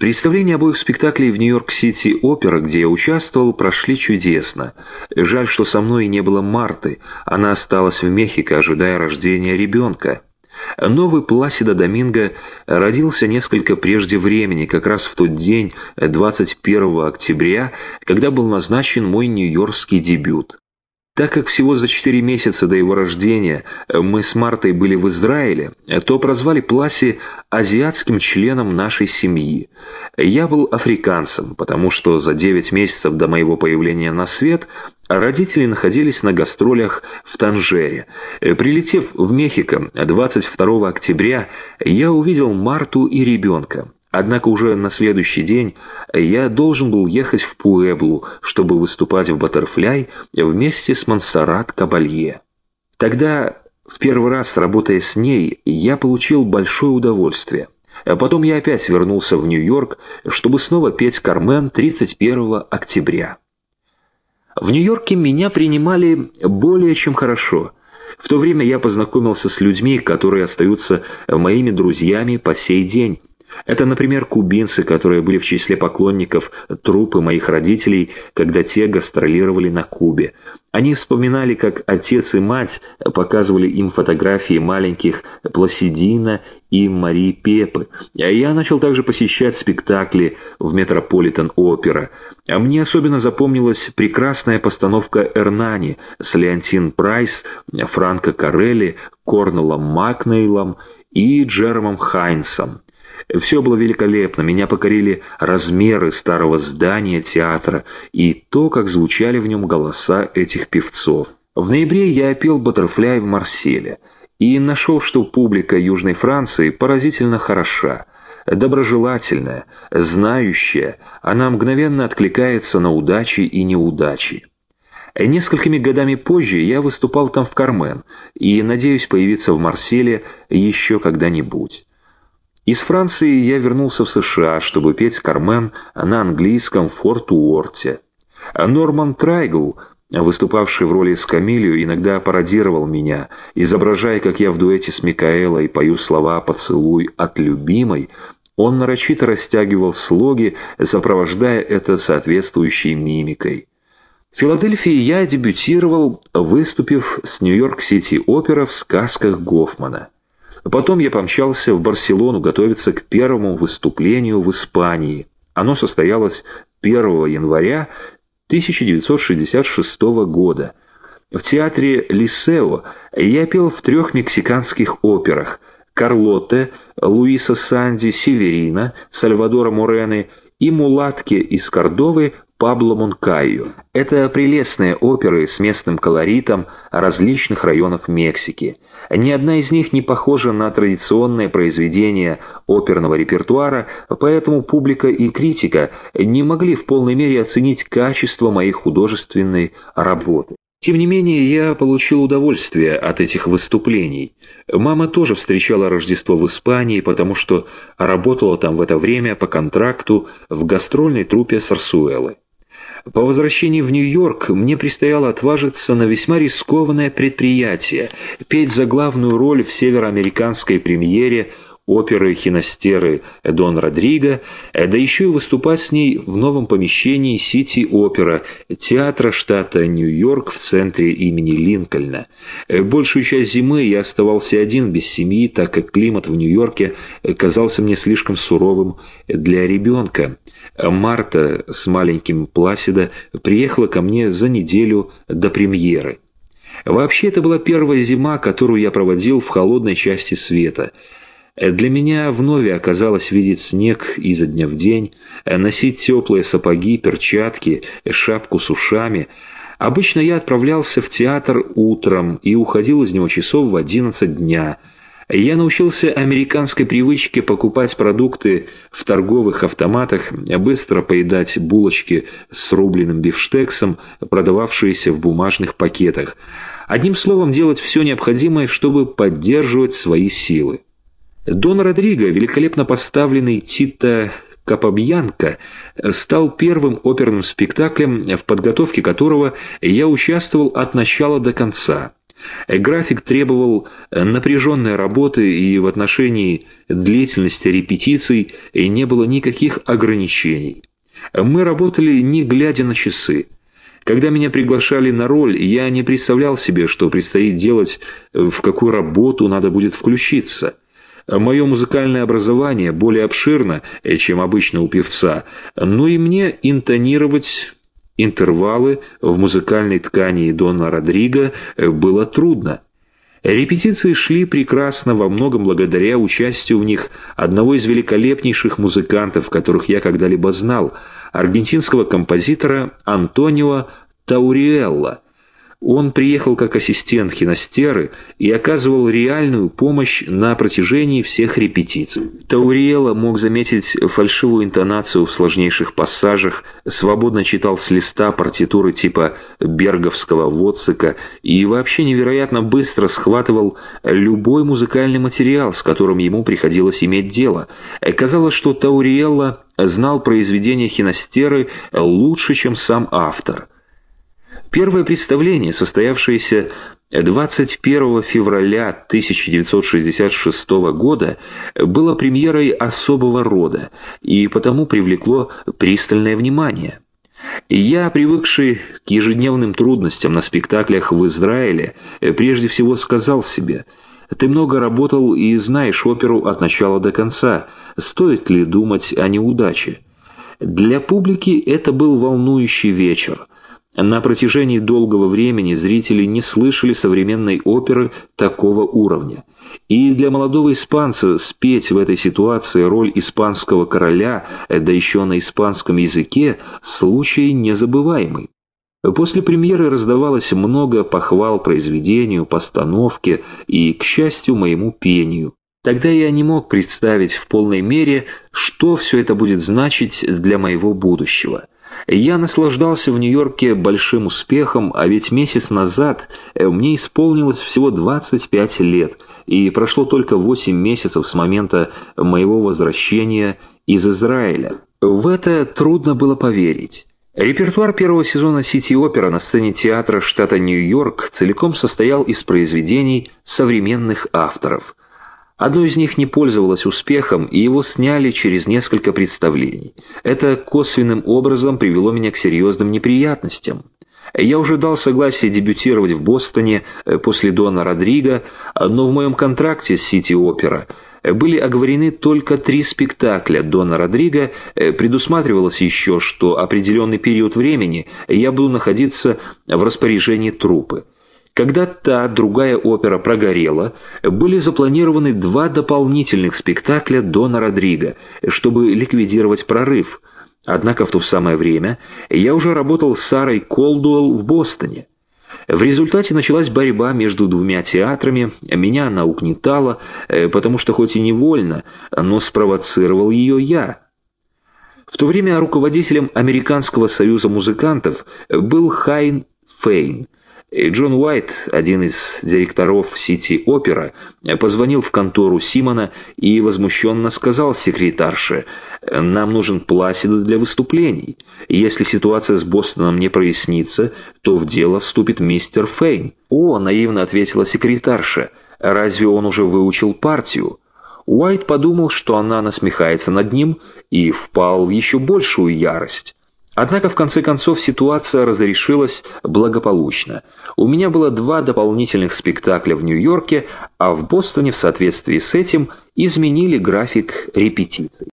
Представления обоих спектаклей в Нью-Йорк-Сити опера, где я участвовал, прошли чудесно. Жаль, что со мной не было Марты. Она осталась в Мехико, ожидая рождения ребенка. Новый Пласидо Доминго родился несколько прежде времени, как раз в тот день, 21 октября, когда был назначен мой нью-йоркский дебют. Так как всего за четыре месяца до его рождения мы с Мартой были в Израиле, то прозвали Пласи азиатским членом нашей семьи. Я был африканцем, потому что за девять месяцев до моего появления на свет родители находились на гастролях в Танжере. Прилетев в Мехико 22 октября, я увидел Марту и ребенка. Однако уже на следующий день я должен был ехать в Пуэблу, чтобы выступать в «Баттерфляй» вместе с Монсеррат Кабалье. Тогда, в первый раз работая с ней, я получил большое удовольствие. А потом я опять вернулся в Нью-Йорк, чтобы снова петь «Кармен» 31 октября. В Нью-Йорке меня принимали более чем хорошо. В то время я познакомился с людьми, которые остаются моими друзьями по сей день, это, например, кубинцы, которые были в числе поклонников трупы моих родителей, когда те гастролировали на Кубе. Они вспоминали, как отец и мать показывали им фотографии маленьких Пласидина и Марии Пепы. А я начал также посещать спектакли в Метрополитен-опера. А мне особенно запомнилась прекрасная постановка «Эрнани» с Леонтин Прайс, Франко Карелли, Корнелом Макнейлом и Джеромом Хайнсом. Все было великолепно, меня покорили размеры старого здания театра и то, как звучали в нем голоса этих певцов. В ноябре я опел «Баттерфляй» в Марселе и нашел, что публика Южной Франции поразительно хороша, доброжелательная, знающая, она мгновенно откликается на удачи и неудачи. Несколькими годами позже я выступал там в «Кармен» и надеюсь появиться в Марселе еще когда-нибудь. Из Франции я вернулся в США, чтобы петь «Кармен» на английском Форт Уорте. Норман Трайгл, выступавший в роли Скамилью, иногда пародировал меня, изображая, как я в дуэте с Микаэлой пою слова «Поцелуй от любимой», он нарочито растягивал слоги, сопровождая это соответствующей мимикой. В Филадельфии я дебютировал, выступив с Нью-Йорк-Сити Опера в сказках Гофмана. Потом я помчался в Барселону готовиться к первому выступлению в Испании. Оно состоялось 1 января 1966 года. В театре Лисео я пел в трех мексиканских операх «Карлотте», Луиса Санди, Северина, Сальвадора Морены и «Мулатки» из Кордовы Пабло Монкайо. Это прелестные оперы с местным колоритом различных районов Мексики. Ни одна из них не похожа на традиционное произведение оперного репертуара, поэтому публика и критика не могли в полной мере оценить качество моей художественной работы. Тем не менее, я получил удовольствие от этих выступлений. Мама тоже встречала Рождество в Испании, потому что работала там в это время по контракту в гастрольной труппе Сарсуэлы. По возвращении в Нью-Йорк мне предстояло отважиться на весьма рискованное предприятие – петь за главную роль в североамериканской премьере оперы Хиностеры Дон Родриго, да еще и выступать с ней в новом помещении Сити-Опера, театра штата Нью-Йорк в центре имени Линкольна. Большую часть зимы я оставался один без семьи, так как климат в Нью-Йорке казался мне слишком суровым для ребенка. Марта с маленьким Пласида приехала ко мне за неделю до премьеры. Вообще, это была первая зима, которую я проводил в холодной части света. Для меня вновь оказалось видеть снег изо дня в день, носить теплые сапоги, перчатки, шапку с ушами. Обычно я отправлялся в театр утром и уходил из него часов в одиннадцать дня – я научился американской привычке покупать продукты в торговых автоматах, быстро поедать булочки с рубленым бифштексом, продававшиеся в бумажных пакетах. Одним словом, делать все необходимое, чтобы поддерживать свои силы. Дон Родриго, великолепно поставленный Тита Капабьянка, стал первым оперным спектаклем, в подготовке которого я участвовал от начала до конца – График требовал напряженной работы, и в отношении длительности репетиций не было никаких ограничений. Мы работали не глядя на часы. Когда меня приглашали на роль, я не представлял себе, что предстоит делать, в какую работу надо будет включиться. Мое музыкальное образование более обширно, чем обычно у певца, но и мне интонировать интервалы в музыкальной ткани Дона Родриго было трудно. Репетиции шли прекрасно во многом благодаря участию в них одного из великолепнейших музыкантов, которых я когда-либо знал, аргентинского композитора Антонио Тауриэлла – он приехал как ассистент Хиностеры и оказывал реальную помощь на протяжении всех репетиций. Тауриэла мог заметить фальшивую интонацию в сложнейших пассажах, свободно читал с листа партитуры типа берговского Воцика и вообще невероятно быстро схватывал любой музыкальный материал, с которым ему приходилось иметь дело. Казалось, что Тауриэлла знал произведения Хиностеры лучше, чем сам автор. Первое представление, состоявшееся 21 февраля 1966 года, было премьерой особого рода и потому привлекло пристальное внимание. Я, привыкший к ежедневным трудностям на спектаклях в Израиле, прежде всего сказал себе, «Ты много работал и знаешь оперу от начала до конца, стоит ли думать о неудаче?» Для публики это был волнующий вечер. На протяжении долгого времени зрители не слышали современной оперы такого уровня. И для молодого испанца спеть в этой ситуации роль испанского короля, да еще на испанском языке, случай незабываемый. После премьеры раздавалось много похвал произведению, постановке и, к счастью, моему пению. Тогда я не мог представить в полной мере, что все это будет значить для моего будущего. Я наслаждался в Нью-Йорке большим успехом, а ведь месяц назад э, мне исполнилось всего 25 лет, и прошло только 8 месяцев с момента моего возвращения из Израиля. В это трудно было поверить. Репертуар первого сезона «Сити-опера» на сцене театра штата Нью-Йорк целиком состоял из произведений современных авторов – Одно из них не пользовалось успехом, и его сняли через несколько представлений. Это косвенным образом привело меня к серьезным неприятностям. Я уже дал согласие дебютировать в Бостоне э, после Дона Родриго, но в моем контракте с Сити-Опера были оговорены только три спектакля Дона Родриго, э, предусматривалось еще, что определенный период времени я буду находиться в распоряжении труппы. Когда та другая опера прогорела, были запланированы два дополнительных спектакля Дона Родриго, чтобы ликвидировать прорыв. Однако в то самое время я уже работал с Сарой Колдуэлл в Бостоне. В результате началась борьба между двумя театрами, меня она угнетала, э, потому что хоть и невольно, но спровоцировал ее я. В то время руководителем Американского союза музыкантов был Хайн Фейн – Джон Уайт, один из директоров Сити-Опера, позвонил в контору Симона и возмущенно сказал секретарше, «Нам нужен Пласидо для выступлений. Если ситуация с Бостоном не прояснится, то в дело вступит мистер Фейн». «О», — наивно ответила секретарша, «разве он уже выучил партию?» Уайт подумал, что она насмехается над ним, и впал в еще большую ярость. Однако в конце концов ситуация разрешилась благополучно. У меня было два дополнительных спектакля в Нью-Йорке, а в Бостоне в соответствии с этим изменили график репетиций.